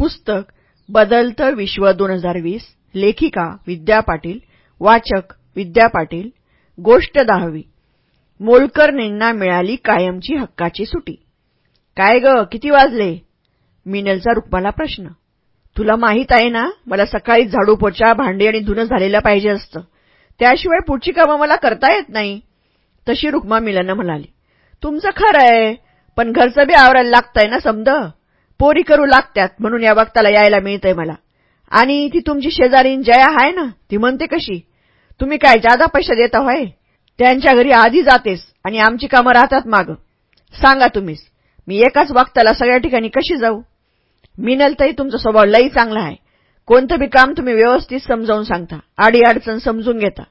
पुस्तक बदलतं विश्व दोन हजार वीस लेखिका विद्या पाटील वाचक विद्या पाटील गोष्ट दहावी. मोलकरणींना मिळाली कायमची हक्काची सुटी. काय ग किती वाजले? मिनलचा रुक्माला प्रश्न. तुला माहीत आहे ना मला सकाळी झाडू पोचा भांडी आणि धुणं झालेलं पाहिजे असतं. त्याशिवाय पुढची कामं मला करता येत नाही. तशी रुक्मा मिलनं म्हणाली. तुमचं खरं आहे पण घरचं बी आवरायला लागतंय ना समद? पोरी करू लागत्यात म्हणून या वक्ताला यायला मिळतंय मला. आणि ती तुमची शेजारीन जया आहे ना ती म्हणते कशी तुम्ही काय जादा पैसा देता होय? त्यांच्या घरी आधी जातेस आणि आमची कामं राहतात माग. सांगा तुम्हीच मी एकाच वक्ताला सगळ्या ठिकाणी कशी जाऊ? मिनलताई तुमचा स्वभाव लई चांगला आहे. कोणतं बी काम तुम्ही व्यवस्थित समजावून सांगता आडी अडचण समजून घेता.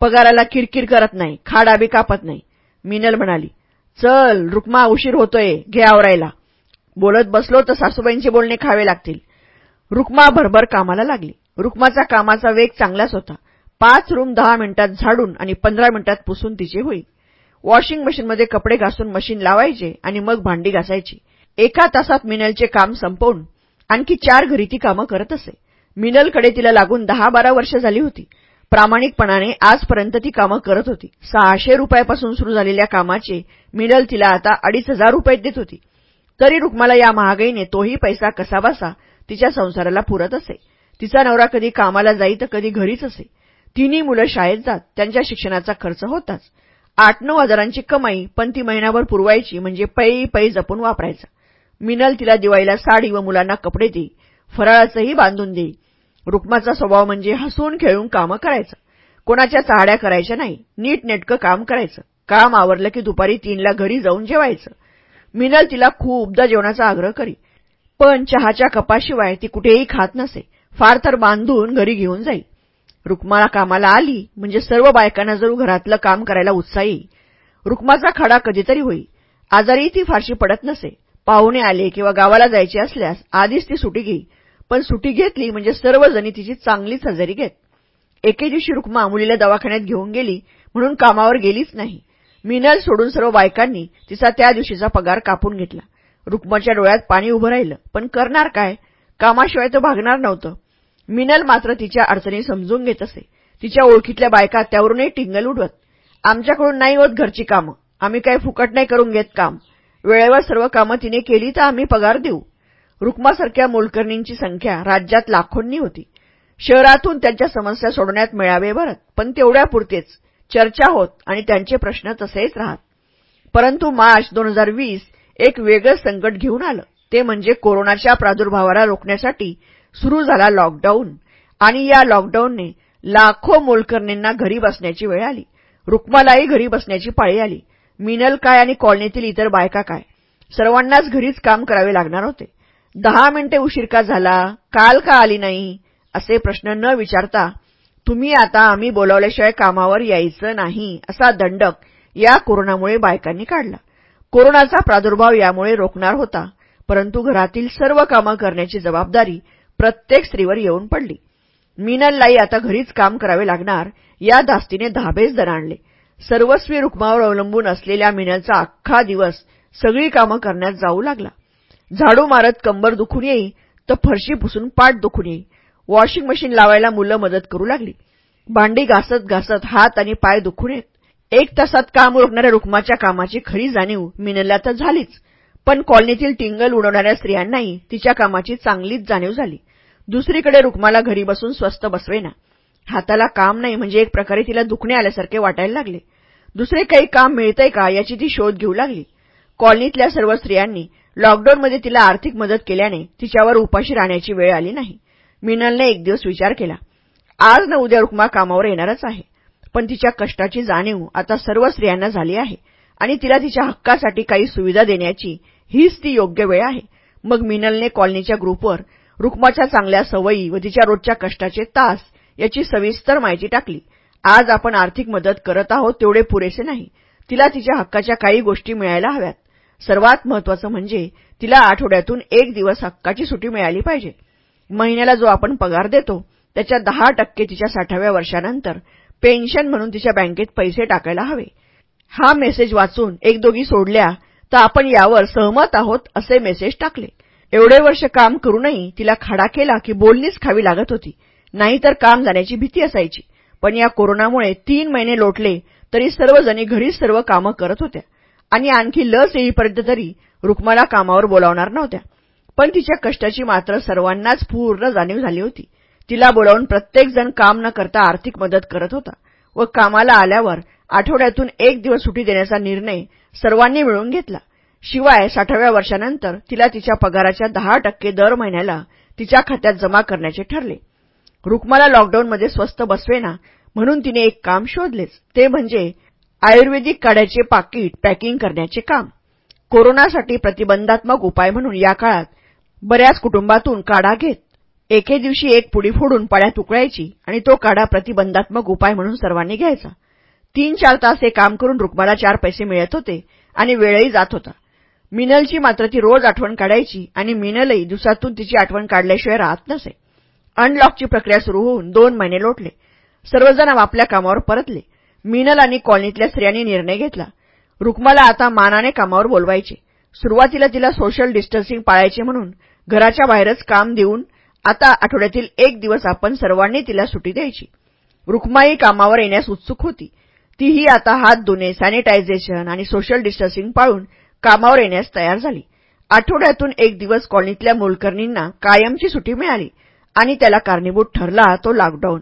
पगाराला किरकिर करत नाही खाडा बी कापत नाही. मिनल म्हणाली चल रुक्मा उशीर होतोय घे आवरायला. बोलत बसलो तर सासूबाईंचे बोलणे खावे लागतील. रुक्मा भरभर कामाला लागली. रुक्माचा कामाचा वेग चांगलाच होता. पाच रूम दहा मिनिटात झाडून आणि पंधरा मिनिटात पुसून तिचे होईल वॉशिंग मशीनमध्ये कपडे घासून मशीन लावायचे आणि मग भांडी घासायची. एका तासात मिनलचे काम संपवून आणखी चार घरी ती कामं करत असे. मिनलकडे तिला लागून दहा बारा वर्ष झाली होती. प्रामाणिकपणाने आजपर्यंत ती कामं करत होती. सहाशे रुपयापासून सुरू झालेल्या कामाचे मिनल तिला आता अडीच हजार रुपये देत होती. तरी रुक्माला या महागाईने तोही पैसा कसाबसा तिच्या संसाराला पुरत असे. तिचा नवरा कधी कामाला जाई तर कधी घरीच असे. तिन्ही मुलं शाळेत जात त्यांच्या शिक्षणाचा खर्च होताच. आठ नऊ हजारांची कमाई पण ती महिनाभर पुरवायची म्हणजे पै पै जपून वापरायचा. मिनल तिला दिवाळीला साडी व मुलांना कपडे देई फराळाचंही बांधून देई. रुक्माचा स्वभाव म्हणजे हसून खेळून कामं करायचं. कोणाच्या चाहड्या करायच्या नाही नीट नेटकं काम करायचं. काम आवरलं की दुपारी तीनला घरी जाऊन जेवायचं. मिनल तिला खूपदा जेवणाचा आग्रह करी. पण चहाच्या कपाशिवाय ती कुठेही खात नसे. फार तर बांधून घरी घेऊन जाई. रुक्माला कामाला आली म्हणजे सर्व बायकांना जरूर घरातलं काम करायला उत्साही. रुक्माचा खडा कधीतरी होई. आजारी ती फारशी पडत नसे. पाहुणे आले किंवा गावाला जायचे असल्यास आधीच ती सुटी घेई. पण सुटी घेतली म्हणजे सर्वजणी तिची चांगलीच हजेरी घेत. एके दिवशी रुक्मा मुलीला दवाखान्यात घेऊन गेली म्हणून कामावर गेलीच नाही. मिनल सोडून सर्व बायकांनी तिचा त्या दिवशीचा पगार कापून घेतला. रुक्माच्या डोळ्यात पाणी उभं राहिलं. पण करणार काय? कामाशिवाय तो भागणार नव्हतं. मिनल मात्र तिच्या अडचणी समजून घेत असे. तिच्या ओळखीतल्या बायका त्यावरूनही टिंगल उडवत. आमच्याकडून नाही होत घरची कामं. आम्ही काही फुकट नाही करून घेत काम. वेळेवर सर्व कामं तिने केली तर आम्ही पगार देऊ. रुक्मासारख्या मोलकर्णींची संख्या राज्यात लाखोंनी होती. शहरातून त्यांच्या समस्या सोडण्यात मिळावे बरं पण तेवढ्यापुरतेच. चर्चा होत आणि त्यांचे प्रश्न तसेच राहत. परंतु मार्च दोन हजार वीस एक वेगळं संकट घेऊन आलं. ते म्हणजे कोरोनाच्या प्रादुर्भावाला रोखण्यासाठी सुरू झाला लॉकडाऊन आणि या लॉकडाऊनने लाखो मोलकर्णींना घरी बसण्याची वेळ आली. रुक्मालाही घरी बसण्याची पाळी आली. मिनल काय आणि कॉलनीतील इतर बायका काय? सर्वांनाच घरीच काम करावे लागणार होते. दहा मिनिटे उशीर का झाला काल का आली नाही? असे प्रश्न न विचारता तुम्ही आता आम्ही बोलावल्याशिवाय कामावर यायचं नाही असा दंडक या कोरोनामुळे बायकांनी काढला. कोरोनाचा प्रादुर्भाव यामुळे रोखणार होता परंतु घरातील सर्व कामं करण्याची जबाबदारी प्रत्येक स्त्रीवर येऊन पडली. मीनललाई आता घरीच काम करावे लागणार या धास्तीने धाबेच दराणले सर्वस्वी रुक्मावर अवलंबून असलेल्या मिनलचा अख्खा दिवस सगळी कामं करण्यात जाऊ लागला. झाडू मारत कंबर दुखून येई तर फरशी पुसून पाठ दुखून येई वॉशिंग मशीन लावायला मुलं मदत करू लागली. भांडी घासत घासत हात आणि पाय दुखून येत एक तासात काम रोखणाऱ्या रुक्माच्या कामाची खरी जाणीव मिनलला तर झालीच. पण कॉलनीतील टिंगल उडवणाऱ्या स्त्रियांनाही तिच्या कामाची चांगलीच जाणीव झाली. दुसरीकडे रुक्माला घरी बसून स्वस्त बसवेना. हाताला काम नाही म्हणजे एक प्रकारे तिला दुखणे आल्यासारखे वाटायला लागले. दुसरे काही काम मिळतंय का याची ती शोध घेऊ लागली. कॉलनीतल्या सर्व स्त्रियांनी लॉकडाऊनमध्ये तिला आर्थिक मदत केल्याने तिच्यावर उपाशी राहण्याची वेळ आली नाही. मिनलने एक दिवस विचार केला. आज न उद्या रुक्मा कामावर येणारच आहे. पण तिच्या कष्टाची जाणीव आता सर्व स्त्रियांना झाली आहे आणि तिला तिच्या हक्कासाठी काही सुविधा देण्याची हीच ती योग्य वेळ आहे. मग मिनलने कॉलनीच्या ग्रुपवर रुक्माच्या चांगल्या सवयी व तिच्या रोजच्या कष्टाचे तास याची सविस्तर माहिती टाकली. आज आपण आर्थिक मदत करत आहोत तेवढे पुरेसे नाही. तिला तिच्या हक्काच्या काही गोष्टी मिळायला हव्यात. सर्वात महत्वाचं म्हणजे तिला आठवड्यातून एक दिवस हक्काची सुटी मिळाली पाहिजे. महिन्याला जो आपण पगार देतो त्याच्या दहा टक्के तिच्या साठाव्या वर्षानंतर पेन्शन म्हणून तिच्या बँकेत पैसे टाकायला हवे. हा मेसेज वाचून एक दोघी सोडल्या तर आपण यावर सहमत आहोत असे मेसेज टाकले. एवढे वर्ष काम करूनही तिला खाडा केला की बोलणीच खावी लागत होती. नाहीतर काम जाण्याची भीती असायची. पण या कोरोनामुळे तीन महिने लोटले तरी सर्वजणी घरीच सर्व कामं करत होत्या. आणि आणखी लस येईपर्यंत तरी रुक्माला कामावर बोलावणार नव्हत्या. पण तिच्या कष्टाची मात्र सर्वांनाच पूर्ण जाणीव झाली होती. तिला बोलावून प्रत्येकजण काम न करता आर्थिक मदत करत होता व कामाला आल्यावर आठवड्यातून एक दिवस सुटी देण्याचा निर्णय सर्वांनी मिळून घेतला. शिवाय साठाव्या वर्षानंतर तिला तिच्या पगाराच्या दहा टक्के दर महिन्याला तिच्या खात्यात जमा करण्याचे ठरले. रुक्माला लॉकडाऊनमध्ये स्वस्त बसवेना म्हणून तिने एक काम शोधलेच. ते म्हणजे आयुर्वेदिक काढ्याचे पाकिट पॅकिंग करण्याचे काम. कोरोनासाठी प्रतिबंधात्मक उपाय म्हणून या काळात बऱ्याच कुटुंबातून काढा घेत. एके दिवशी एक पुडी फोडून पाण्यात उकळायची आणि तो काढा प्रतिबंधात्मक उपाय म्हणून सर्वांनी घ्यायचा. तीन चार तास हे काम करून रुक्माला चार पैसे मिळत होते आणि वेळही जात होता. मिनलची मात्र ती रोज आठवण काढायची आणि मिनलही दिवसातून तिची आठवण काढल्याशिवाय राहत नसे. अनलॉकची प्रक्रिया सुरू होऊन दोन महिने लोटले. सर्वजण आपल्या कामावर परतले. मिनल आणि कॉलनीतल्या स्त्रियांनी निर्णय घेतला. रुक्माला आता मानाने कामावर बोलवायचे. सुरुवातीला तिला सोशल डिस्टन्सिंग पाळायचे म्हणून घराच्या बाहेरच काम देऊन आता आठवड्यातील एक दिवस आपण सर्वांनी तिला सुटी द्यायची. रुक्माई कामावर येण्यास उत्सुक होती. तीही आता हात धुणे सॅनिटायझेशन आणि सोशल डिस्टन्सिंग पाळून कामावर येण्यास तयार झाली. आठवड्यातून एक दिवस कॉलनीतल्या मोलकर्णींना कायमची सुटी मिळाली आणि त्याला कारणीभूत ठरला तो लॉकडाऊन